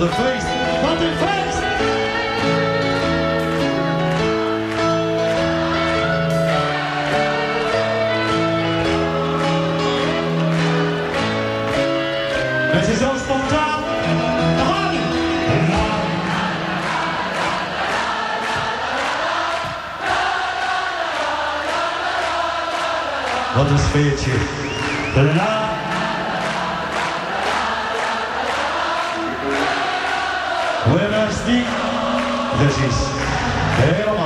Wat een feest! Wat een feest! Zo spontaan. Wat een sfeertje. Buenas noches.